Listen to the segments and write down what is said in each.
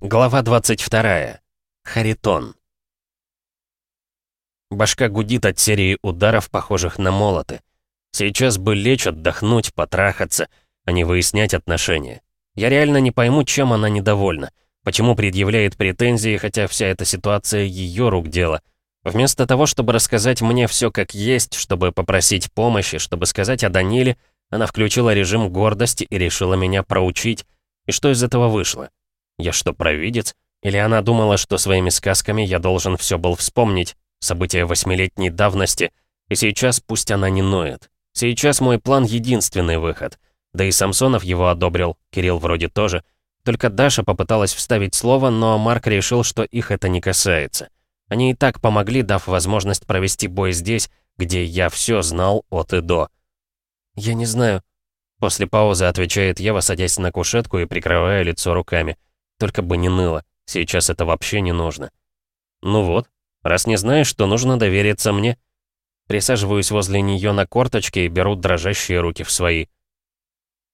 Глава 22. Харитон. Башка гудит от серии ударов, похожих на молоты. Сейчас бы лечь, отдохнуть, потрахаться, а не выяснять отношения. Я реально не пойму, чем она недовольна. Почему предъявляет претензии, хотя вся эта ситуация ее рук дело. Вместо того, чтобы рассказать мне все как есть, чтобы попросить помощи, чтобы сказать о Даниле, она включила режим гордости и решила меня проучить. И что из этого вышло? Я что, провидец? Или она думала, что своими сказками я должен все был вспомнить, события восьмилетней давности, и сейчас пусть она не ноет. Сейчас мой план — единственный выход. Да и Самсонов его одобрил, Кирилл вроде тоже. Только Даша попыталась вставить слово, но Марк решил, что их это не касается. Они и так помогли, дав возможность провести бой здесь, где я все знал от и до. «Я не знаю», — после паузы отвечает Ева, садясь на кушетку и прикрывая лицо руками. Только бы не ныло. Сейчас это вообще не нужно. Ну вот, раз не знаешь, что нужно довериться мне. Присаживаюсь возле нее на корточке и беру дрожащие руки в свои.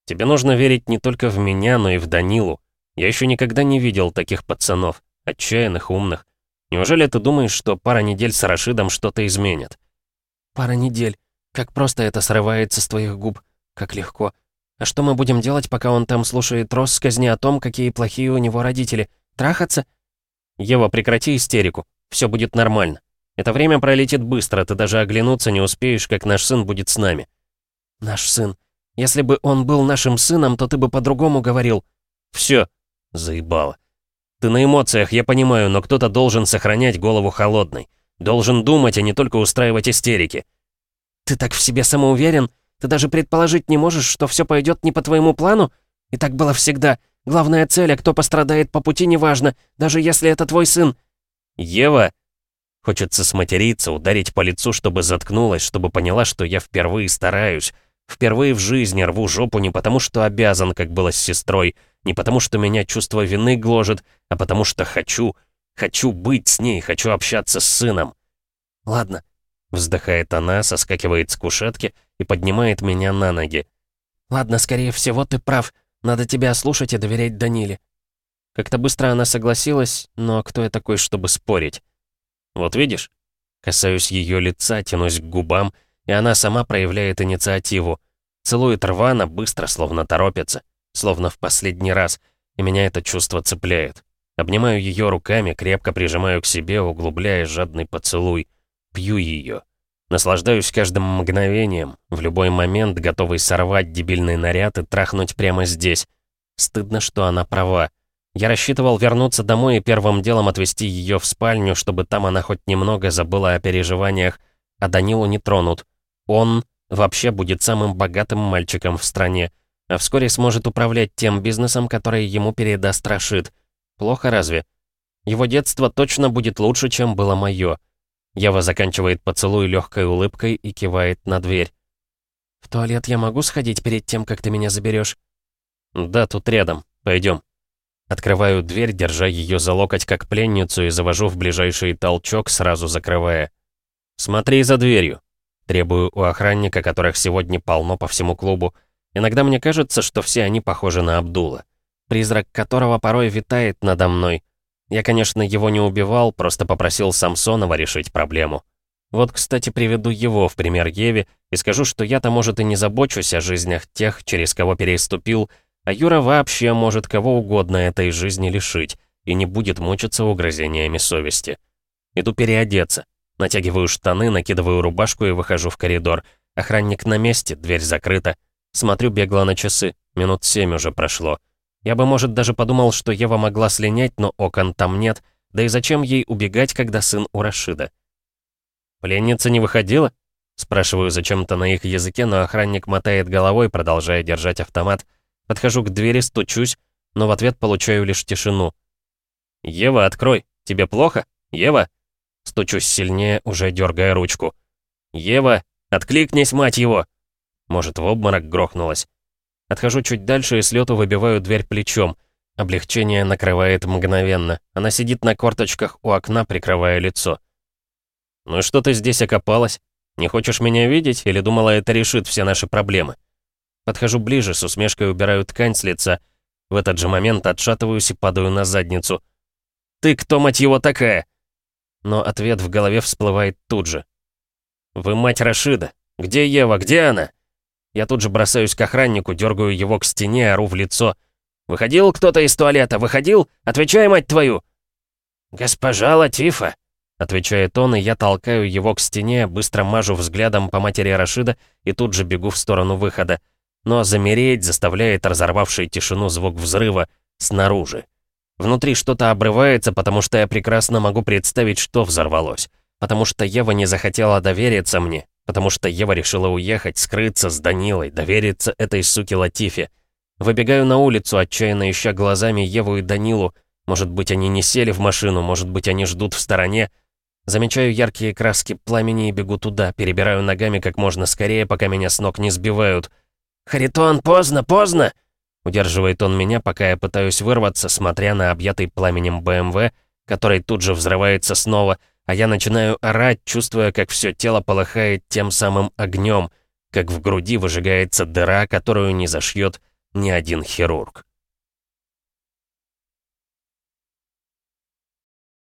Тебе нужно верить не только в меня, но и в Данилу. Я еще никогда не видел таких пацанов, отчаянных, умных. Неужели ты думаешь, что пара недель с Рашидом что-то изменит? Пара недель. Как просто это срывается с твоих губ. Как легко. А что мы будем делать, пока он там слушает россказни о том, какие плохие у него родители? Трахаться? Ева, прекрати истерику. Все будет нормально. Это время пролетит быстро, ты даже оглянуться не успеешь, как наш сын будет с нами. Наш сын. Если бы он был нашим сыном, то ты бы по-другому говорил. Все. Заебало. Ты на эмоциях, я понимаю, но кто-то должен сохранять голову холодной. Должен думать, а не только устраивать истерики. Ты так в себе самоуверен? Ты даже предположить не можешь, что все пойдет не по твоему плану? И так было всегда. Главная цель, а кто пострадает по пути, неважно, даже если это твой сын». «Ева!» Хочется сматериться, ударить по лицу, чтобы заткнулась, чтобы поняла, что я впервые стараюсь. Впервые в жизни рву жопу не потому, что обязан, как было с сестрой, не потому, что меня чувство вины гложет, а потому что хочу. Хочу быть с ней, хочу общаться с сыном. «Ладно», — вздыхает она, соскакивает с кушетки и поднимает меня на ноги. «Ладно, скорее всего, ты прав. Надо тебя слушать и доверять Даниле». Как-то быстро она согласилась, но кто я такой, чтобы спорить? Вот видишь? Касаюсь ее лица, тянусь к губам, и она сама проявляет инициативу. Целует рвано, быстро, словно торопится, словно в последний раз, и меня это чувство цепляет. Обнимаю ее руками, крепко прижимаю к себе, углубляя жадный поцелуй. Пью ее. Наслаждаюсь каждым мгновением, в любой момент готовый сорвать дебильный наряд и трахнуть прямо здесь. Стыдно, что она права. Я рассчитывал вернуться домой и первым делом отвезти ее в спальню, чтобы там она хоть немного забыла о переживаниях, а Данилу не тронут. Он вообще будет самым богатым мальчиком в стране, а вскоре сможет управлять тем бизнесом, который ему передаст Рашид. Плохо разве? Его детство точно будет лучше, чем было мое. Ева заканчивает поцелуй легкой улыбкой и кивает на дверь. «В туалет я могу сходить перед тем, как ты меня заберешь? «Да, тут рядом. Пойдем». Открываю дверь, держа ее за локоть как пленницу и завожу в ближайший толчок, сразу закрывая. «Смотри за дверью». Требую у охранника, которых сегодня полно по всему клубу. Иногда мне кажется, что все они похожи на Абдула. Призрак которого порой витает надо мной, я, конечно, его не убивал, просто попросил Самсонова решить проблему. Вот, кстати, приведу его в пример Еве и скажу, что я-то, может, и не забочусь о жизнях тех, через кого переступил, а Юра вообще может кого угодно этой жизни лишить и не будет мучиться угрызениями совести. Иду переодеться. Натягиваю штаны, накидываю рубашку и выхожу в коридор. Охранник на месте, дверь закрыта. Смотрю бегло на часы. Минут семь уже прошло. Я бы, может, даже подумал, что Ева могла слинять, но окон там нет. Да и зачем ей убегать, когда сын у Рашида? «Пленница не выходила?» Спрашиваю зачем-то на их языке, но охранник мотает головой, продолжая держать автомат. Подхожу к двери, стучусь, но в ответ получаю лишь тишину. «Ева, открой! Тебе плохо? Ева?» Стучусь сильнее, уже дергая ручку. «Ева, откликнись, мать его!» Может, в обморок грохнулась. Отхожу чуть дальше и с лету выбиваю дверь плечом. Облегчение накрывает мгновенно. Она сидит на корточках у окна, прикрывая лицо. «Ну что ты здесь окопалась? Не хочешь меня видеть или думала, это решит все наши проблемы?» Подхожу ближе, с усмешкой убираю ткань с лица. В этот же момент отшатываюсь и падаю на задницу. «Ты кто, мать его, такая?» Но ответ в голове всплывает тут же. «Вы мать Рашида. Где Ева? Где она?» Я тут же бросаюсь к охраннику, дергаю его к стене, ору в лицо. «Выходил кто-то из туалета? Выходил? Отвечай, мать твою!» «Госпожа Латифа!» Отвечает он, и я толкаю его к стене, быстро мажу взглядом по матери Рашида и тут же бегу в сторону выхода. Но замереть заставляет разорвавший тишину звук взрыва снаружи. Внутри что-то обрывается, потому что я прекрасно могу представить, что взорвалось. Потому что Ева не захотела довериться мне. Потому что Ева решила уехать, скрыться с Данилой, довериться этой суке Латифе. Выбегаю на улицу, отчаянно ища глазами Еву и Данилу. Может быть, они не сели в машину, может быть, они ждут в стороне. Замечаю яркие краски пламени и бегу туда, перебираю ногами как можно скорее, пока меня с ног не сбивают. «Харитон, поздно, поздно!» Удерживает он меня, пока я пытаюсь вырваться, смотря на объятый пламенем БМВ, который тут же взрывается снова, а я начинаю орать, чувствуя, как все тело полыхает тем самым огнем, как в груди выжигается дыра, которую не зашьет ни один хирург.